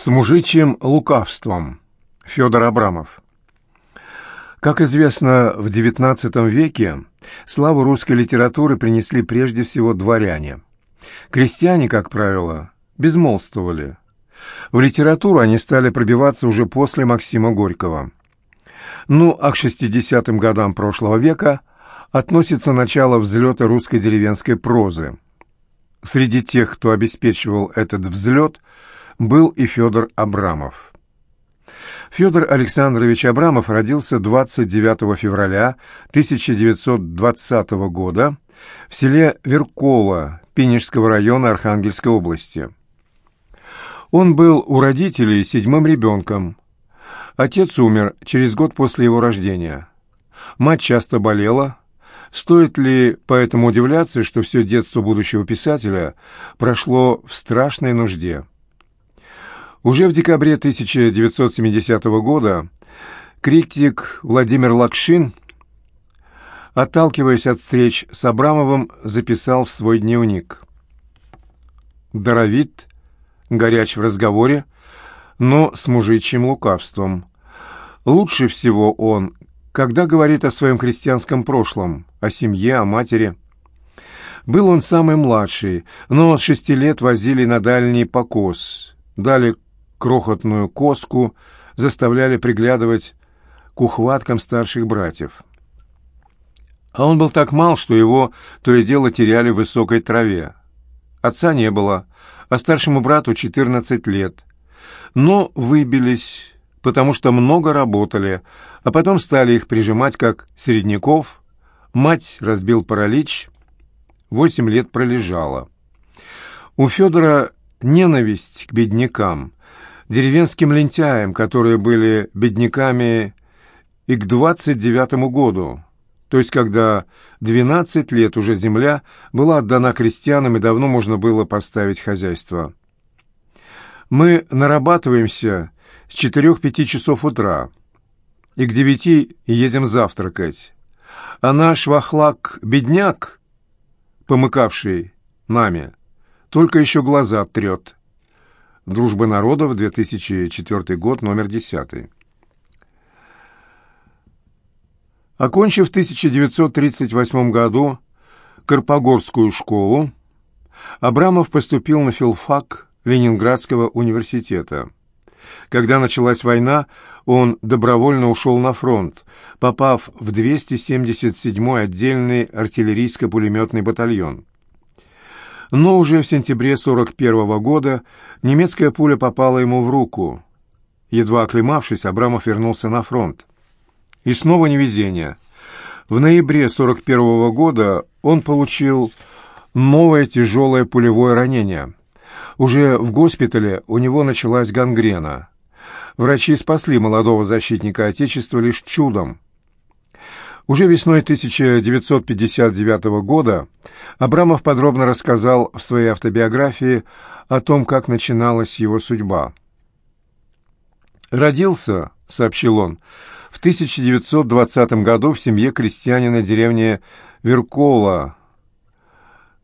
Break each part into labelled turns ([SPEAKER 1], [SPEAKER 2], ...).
[SPEAKER 1] С мужичьим лукавством. Федор Абрамов. Как известно, в XIX веке славу русской литературы принесли прежде всего дворяне. Крестьяне, как правило, безмолвствовали. В литературу они стали пробиваться уже после Максима Горького. Ну, а к 60-м годам прошлого века относится начало взлета русской деревенской прозы. Среди тех, кто обеспечивал этот взлет – был и Федор Абрамов. Федор Александрович Абрамов родился 29 февраля 1920 года в селе Веркола Пинежского района Архангельской области. Он был у родителей седьмым ребенком. Отец умер через год после его рождения. Мать часто болела. Стоит ли поэтому удивляться, что все детство будущего писателя прошло в страшной нужде? Уже в декабре 1970 года критик Владимир Лакшин, отталкиваясь от встреч с Абрамовым, записал в свой дневник. Даровит, горяч в разговоре, но с мужичьим лукавством. Лучше всего он, когда говорит о своем крестьянском прошлом, о семье, о матери. Был он самый младший, но с шести лет возили на дальний покос, дали крохотную коску, заставляли приглядывать к ухваткам старших братьев. А он был так мал, что его то и дело теряли в высокой траве. Отца не было, а старшему брату 14 лет. Но выбились, потому что много работали, а потом стали их прижимать как середняков. Мать разбил паралич, восемь лет пролежала. У Федора ненависть к беднякам, деревенским лентяям, которые были бедняками и к 29 году, то есть когда 12 лет уже земля была отдана крестьянам и давно можно было поставить хозяйство. Мы нарабатываемся с 4-5 часов утра и к 9 едем завтракать, а наш вахлак-бедняк, помыкавший нами, только еще глаза трет – Дружба народов, 2004 год, номер 10. Окончив в 1938 году Карпогорскую школу, Абрамов поступил на филфак Ленинградского университета. Когда началась война, он добровольно ушел на фронт, попав в 277-й отдельный артиллерийско-пулеметный батальон. Но уже в сентябре 41 года немецкая пуля попала ему в руку. Едва оклемавшись, Абрамов вернулся на фронт. И снова невезение. В ноябре 41 года он получил новое тяжелое пулевое ранение. Уже в госпитале у него началась гангрена. Врачи спасли молодого защитника Отечества лишь чудом. Уже весной 1959 года Абрамов подробно рассказал в своей автобиографии о том, как начиналась его судьба. «Родился», — сообщил он, — «в 1920 году в семье крестьянина деревни Веркола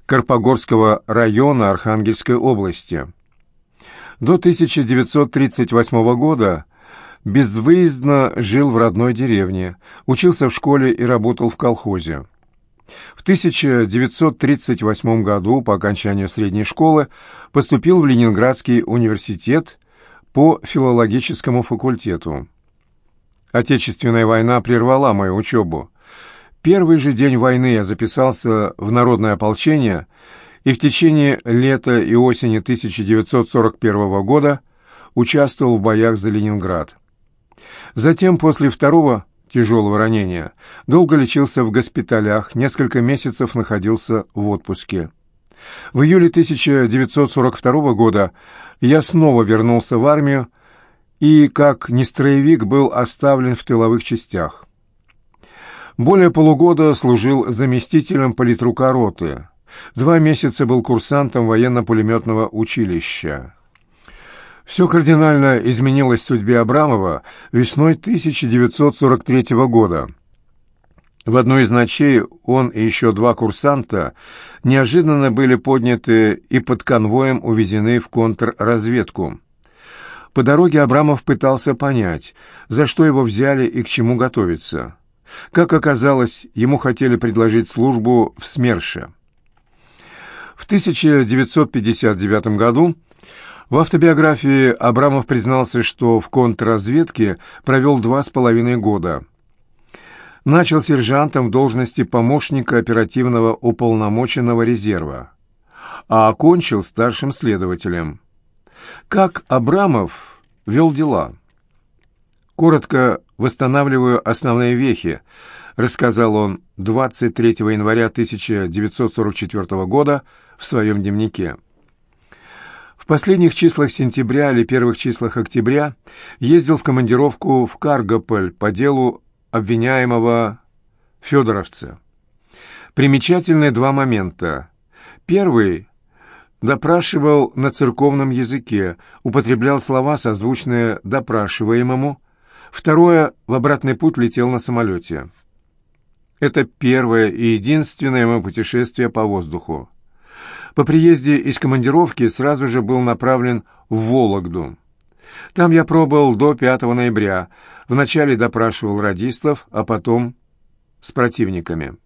[SPEAKER 1] Карпогорского района Архангельской области. До 1938 года безвыездно жил в родной деревне, учился в школе и работал в колхозе. В 1938 году, по окончанию средней школы, поступил в Ленинградский университет по филологическому факультету. Отечественная война прервала мою учебу. Первый же день войны я записался в народное ополчение и в течение лета и осени 1941 года участвовал в боях за Ленинград. Затем, после второго тяжелого ранения, долго лечился в госпиталях, несколько месяцев находился в отпуске. В июле 1942 года я снова вернулся в армию и, как нестроевик, был оставлен в тыловых частях. Более полугода служил заместителем политрука роты. Два месяца был курсантом военно-пулеметного училища. Все кардинально изменилось в судьбе Абрамова весной 1943 года. В одной из ночей он и еще два курсанта неожиданно были подняты и под конвоем увезены в контрразведку. По дороге Абрамов пытался понять, за что его взяли и к чему готовиться. Как оказалось, ему хотели предложить службу в СМЕРШе. В 1959 году в автобиографии Абрамов признался, что в контрразведке провел два с половиной года. Начал сержантом в должности помощника оперативного уполномоченного резерва, а окончил старшим следователем. Как Абрамов вел дела? Коротко восстанавливаю основные вехи, рассказал он 23 января 1944 года в своем дневнике. В последних числах сентября или первых числах октября ездил в командировку в Каргополь по делу обвиняемого Федоровца. Примечательные два момента. Первый допрашивал на церковном языке, употреблял слова, созвучные допрашиваемому. Второе — в обратный путь летел на самолете. Это первое и единственное мое путешествие по воздуху. По приезде из командировки сразу же был направлен в Вологду. Там я пробыл до 5 ноября. Вначале допрашивал радистов, а потом с противниками.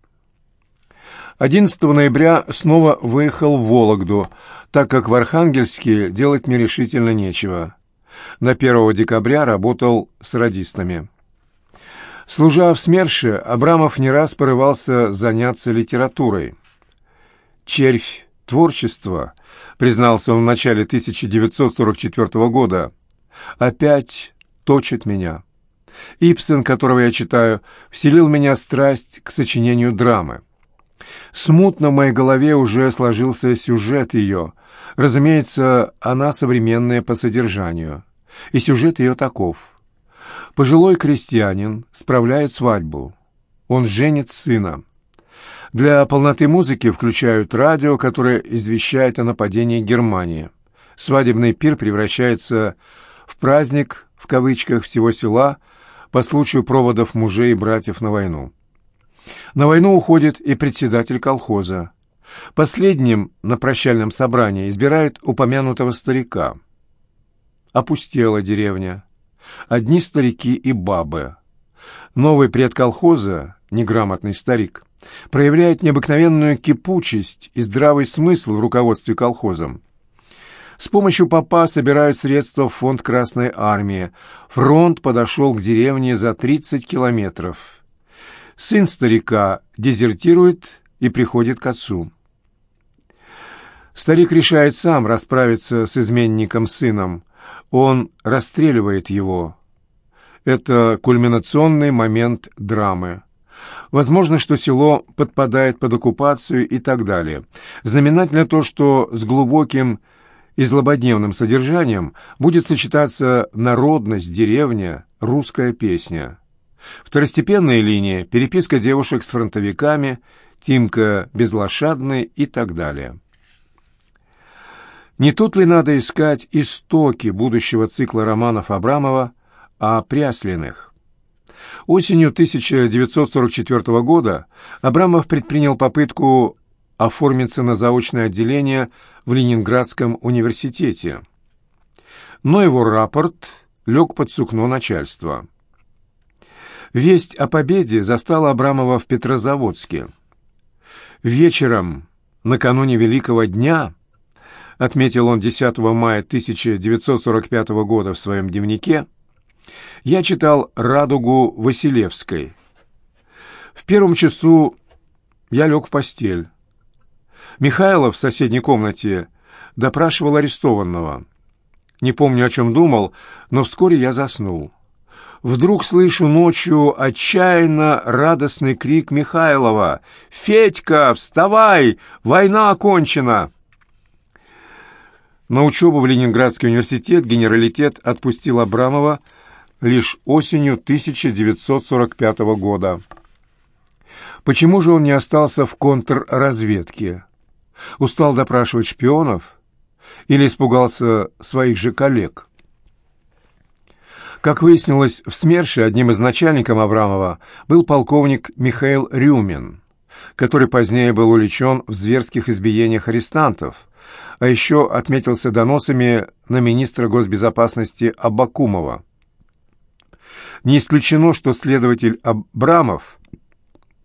[SPEAKER 1] 11 ноября снова выехал в Вологду, так как в Архангельске делать мне решительно нечего. На 1 декабря работал с радистами. Служа в СМЕРШе, Абрамов не раз порывался заняться литературой. «Червь творчества», признался он в начале 1944 года, опять точит меня. Ипсен, которого я читаю, вселил в меня страсть к сочинению драмы. Смутно в моей голове уже сложился сюжет ее. Разумеется, она современная по содержанию. И сюжет ее таков. Пожилой крестьянин справляет свадьбу. Он женит сына. Для полноты музыки включают радио, которое извещает о нападении Германии. Свадебный пир превращается в праздник, в кавычках, всего села по случаю проводов мужей и братьев на войну. На войну уходит и председатель колхоза. Последним на прощальном собрании избирают упомянутого старика. Опустела деревня. Одни старики и бабы. Новый пред колхоза, неграмотный старик, проявляет необыкновенную кипучесть и здравый смысл в руководстве колхозом. С помощью попа собирают средства в фонд Красной Армии. Фронт подошел к деревне за 30 километров. Сын старика дезертирует и приходит к отцу. Старик решает сам расправиться с изменником сыном. Он расстреливает его. Это кульминационный момент драмы. Возможно, что село подпадает под оккупацию и так далее. Знаменательно то, что с глубоким и злободневным содержанием будет сочетаться народность, деревня, русская песня. Второстепенная линия – переписка девушек с фронтовиками, Тимка безлошадный и так далее. Не тут ли надо искать истоки будущего цикла романов Абрамова о Пряслиных? Осенью 1944 года Абрамов предпринял попытку оформиться на заочное отделение в Ленинградском университете. Но его рапорт лег под сукно начальства. Весть о победе застала Абрамова в Петрозаводске. Вечером, накануне Великого дня, отметил он 10 мая 1945 года в своем дневнике, я читал «Радугу Василевской». В первом часу я лег в постель. Михайлов в соседней комнате допрашивал арестованного. Не помню, о чем думал, но вскоре я заснул. Вдруг слышу ночью отчаянно радостный крик Михайлова «Федька, вставай! Война окончена!» На учебу в Ленинградский университет генералитет отпустил Абрамова лишь осенью 1945 года. Почему же он не остался в контрразведке? Устал допрашивать шпионов? Или испугался своих же коллег? Как выяснилось, в СМЕРШе одним из начальников Абрамова был полковник Михаил Рюмин, который позднее был увлечен в зверских избиениях арестантов – а еще отметился доносами на министра госбезопасности Абакумова. Не исключено, что следователь Абрамов,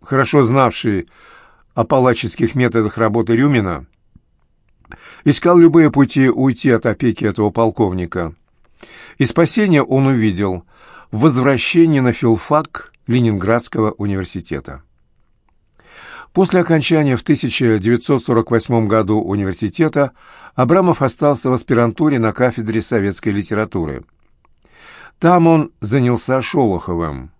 [SPEAKER 1] хорошо знавший о палаческих методах работы Рюмина, искал любые пути уйти от опеки этого полковника. И спасение он увидел в возвращении на филфак Ленинградского университета. После окончания в 1948 году университета Абрамов остался в аспирантуре на кафедре советской литературы. Там он занялся Шолоховым.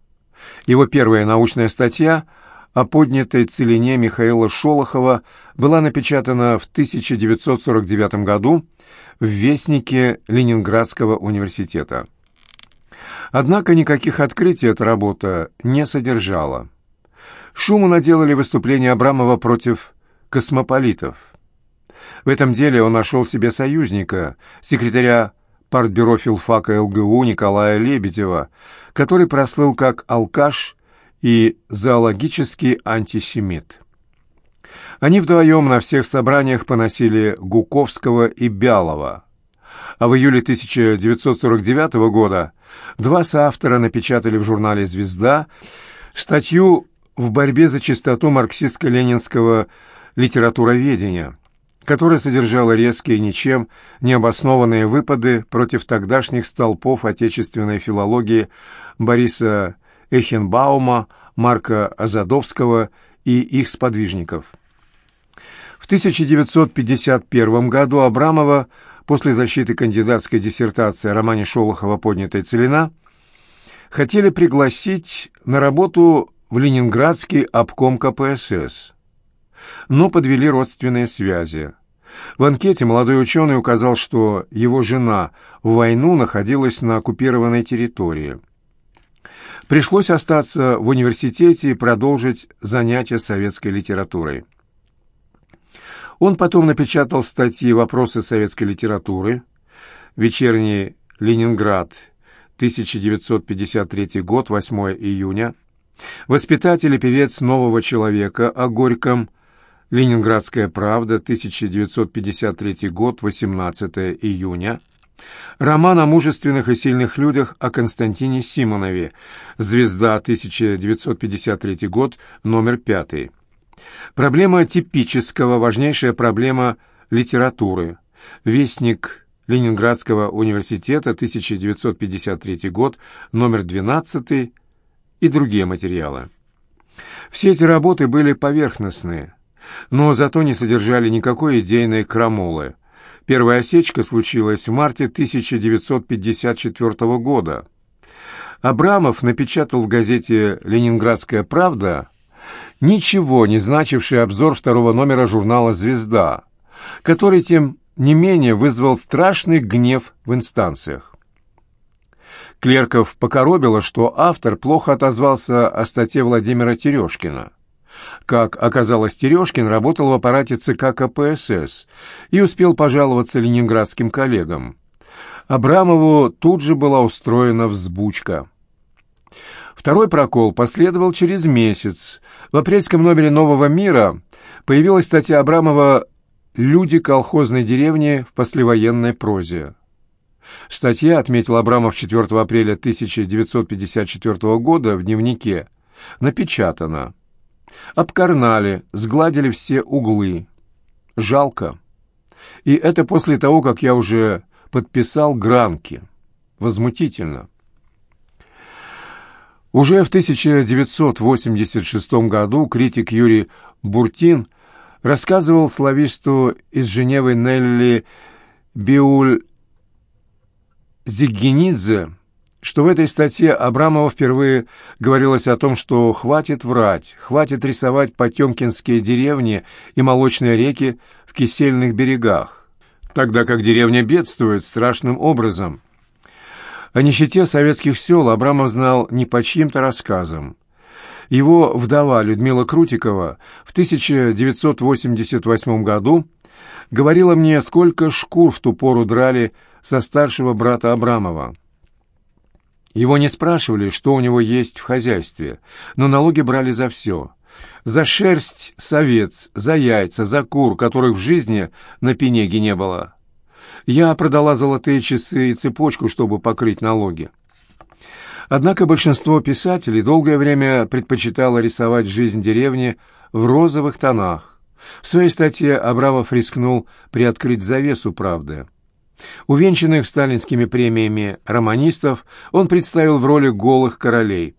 [SPEAKER 1] Его первая научная статья о поднятой целине Михаила Шолохова была напечатана в 1949 году в Вестнике Ленинградского университета. Однако никаких открытий эта работа не содержала. Шуму наделали выступления Абрамова против космополитов. В этом деле он нашел себе союзника, секретаря партбюро филфака ЛГУ Николая Лебедева, который прослыл как алкаш и зоологический антисемит. Они вдвоем на всех собраниях поносили Гуковского и Бялова. А в июле 1949 года два соавтора напечатали в журнале «Звезда» статью в борьбе за чистоту марксистско-ленинского литературоведения, которая содержала резкие, ничем не обоснованные выпады против тогдашних столпов отечественной филологии Бориса Эхенбаума, Марка Азадовского и их сподвижников. В 1951 году Абрамова после защиты кандидатской диссертации о романе Шолохова «Поднятая целина» хотели пригласить на работу в Ленинградский обком КПСС. Но подвели родственные связи. В анкете молодой ученый указал, что его жена в войну находилась на оккупированной территории. Пришлось остаться в университете и продолжить занятия советской литературой. Он потом напечатал статьи «Вопросы советской литературы», «Вечерний Ленинград», 1953 год, 8 июня, Воспитатель и певец нового человека о Горьком. Ленинградская правда, 1953 год, 18 июня. Роман о мужественных и сильных людях о Константине Симонове. Звезда, 1953 год, номер 5. Проблема типического, важнейшая проблема литературы. Вестник Ленинградского университета, 1953 год, номер 12 и другие материалы. Все эти работы были поверхностные, но зато не содержали никакой идейной крамолы. Первая осечка случилась в марте 1954 года. Абрамов напечатал в газете «Ленинградская правда» ничего не значивший обзор второго номера журнала «Звезда», который, тем не менее, вызвал страшный гнев в инстанциях. Клерков покоробило, что автор плохо отозвался о статье Владимира Терешкина. Как оказалось, Терешкин работал в аппарате ЦК КПСС и успел пожаловаться ленинградским коллегам. Абрамову тут же была устроена взбучка. Второй прокол последовал через месяц. В апрельском номере «Нового мира» появилась статья Абрамова «Люди колхозной деревни в послевоенной прозе». Статья, отметил Абрамов 4 апреля 1954 года в дневнике, напечатана. Обкарнали, сгладили все углы. Жалко. И это после того, как я уже подписал гранки. Возмутительно. Уже в 1986 году критик Юрий Буртин рассказывал слависту из Женевы Нелли Биуль Зиггенидзе, что в этой статье Абрамова впервые говорилось о том, что хватит врать, хватит рисовать потемкинские деревни и молочные реки в кисельных берегах, тогда как деревня бедствует страшным образом. О нищете советских сел Абрамов знал не по чьим-то рассказам. Его вдова Людмила Крутикова в 1988 году говорила мне, сколько шкур в ту пору драли со старшего брата Абрамова. Его не спрашивали, что у него есть в хозяйстве, но налоги брали за все. За шерсть совец, за яйца, за кур, которых в жизни на пенеге не было. Я продала золотые часы и цепочку, чтобы покрыть налоги. Однако большинство писателей долгое время предпочитало рисовать жизнь деревни в розовых тонах. В своей статье Абрамов рискнул приоткрыть завесу правды. Увенчанных сталинскими премиями романистов он представил в роли голых королей.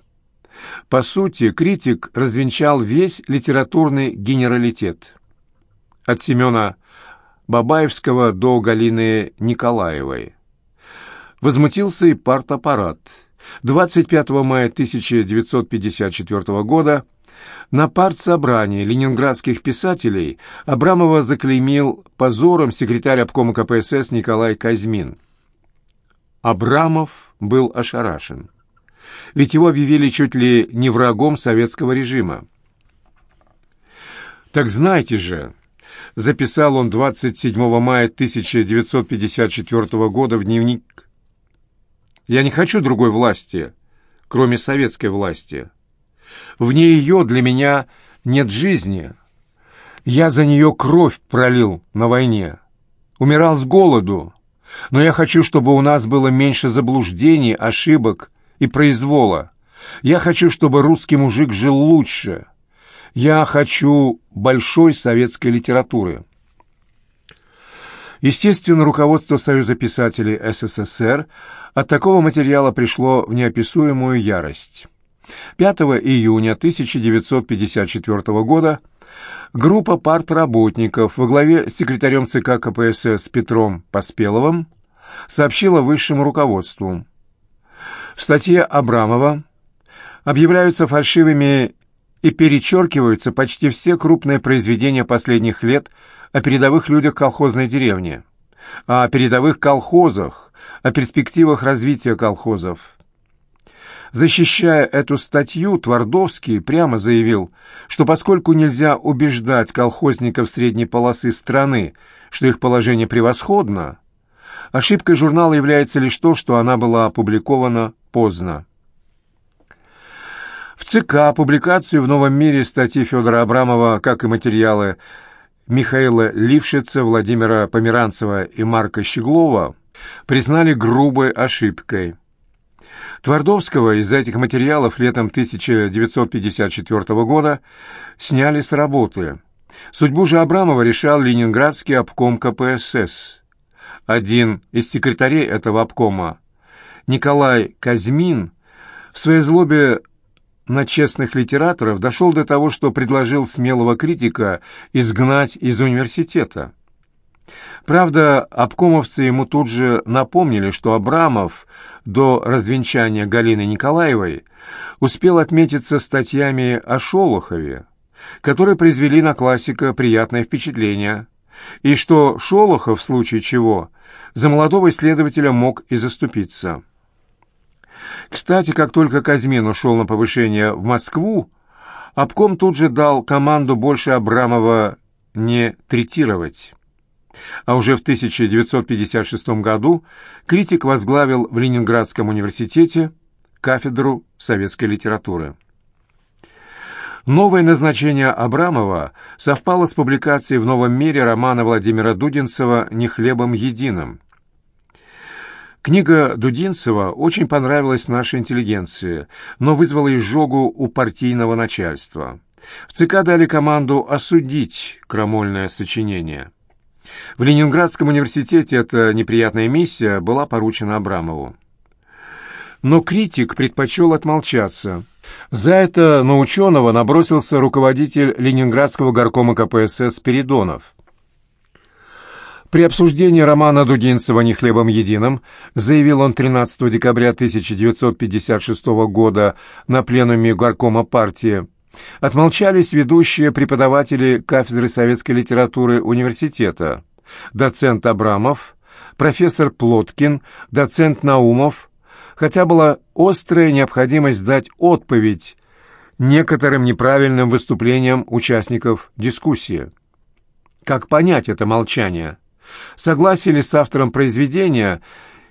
[SPEAKER 1] По сути, критик развенчал весь литературный генералитет. От Семена Бабаевского до Галины Николаевой. Возмутился и партаппарат. 25 мая 1954 года на партсобрании ленинградских писателей Абрамова заклеймил позором секретарь обкома КПСС Николай Казьмин. Абрамов был ошарашен. Ведь его объявили чуть ли не врагом советского режима. «Так знаете же», — записал он 27 мая 1954 года в дневник, «я не хочу другой власти, кроме советской власти». Вне ее для меня нет жизни. Я за нее кровь пролил на войне. Умирал с голоду. Но я хочу, чтобы у нас было меньше заблуждений, ошибок и произвола. Я хочу, чтобы русский мужик жил лучше. Я хочу большой советской литературы. Естественно, руководство Союза писателей СССР от такого материала пришло в неописуемую ярость. 5 июня 1954 года группа партработников во главе с секретарем ЦК КПСС Петром Поспеловым сообщила высшему руководству. В статье Абрамова объявляются фальшивыми и перечеркиваются почти все крупные произведения последних лет о передовых людях колхозной деревни, о передовых колхозах, о перспективах развития колхозов. Защищая эту статью, Твардовский прямо заявил, что поскольку нельзя убеждать колхозников средней полосы страны, что их положение превосходно, ошибкой журнала является лишь то, что она была опубликована поздно. В ЦК публикацию в «Новом мире» статьи Федора Абрамова, как и материалы Михаила Лившица, Владимира Померанцева и Марка Щеглова, признали грубой ошибкой – Твардовского из этих материалов летом 1954 года сняли с работы. Судьбу же Абрамова решал ленинградский обком КПСС. Один из секретарей этого обкома, Николай Казьмин, в своей злобе на честных литераторов дошел до того, что предложил смелого критика изгнать из университета. Правда, обкомовцы ему тут же напомнили, что Абрамов до развенчания Галины Николаевой успел отметиться статьями о Шолохове, которые произвели на классика приятное впечатление, и что Шолохов, в случае чего, за молодого исследователя мог и заступиться. Кстати, как только Казьмин ушел на повышение в Москву, обком тут же дал команду больше Абрамова не третировать а уже в 1956 году критик возглавил в Ленинградском университете кафедру советской литературы. Новое назначение Абрамова совпало с публикацией в «Новом мире» романа Владимира Дудинцева «Не хлебом единым». Книга Дудинцева очень понравилась нашей интеллигенции, но вызвала изжогу у партийного начальства. В ЦК дали команду осудить крамольное сочинение – в Ленинградском университете эта неприятная миссия была поручена Абрамову. Но критик предпочел отмолчаться. За это на ученого набросился руководитель Ленинградского горкома КПСС Спиридонов. При обсуждении романа Дудинцева «Не хлебом единым» заявил он 13 декабря 1956 года на пленуме горкома партии Отмолчались ведущие преподаватели кафедры советской литературы университета, доцент Абрамов, профессор Плоткин, доцент Наумов, хотя была острая необходимость дать отповедь некоторым неправильным выступлениям участников дискуссии. Как понять это молчание? Согласие ли с автором произведения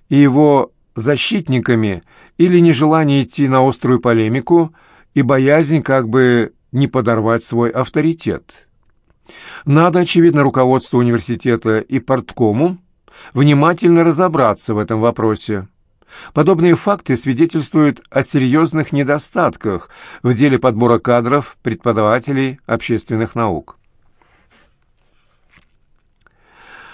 [SPEAKER 1] и его защитниками или нежелание идти на острую полемику – и боязнь как бы не подорвать свой авторитет. Надо, очевидно, руководству университета и порткому внимательно разобраться в этом вопросе. Подобные факты свидетельствуют о серьезных недостатках в деле подбора кадров преподавателей общественных наук.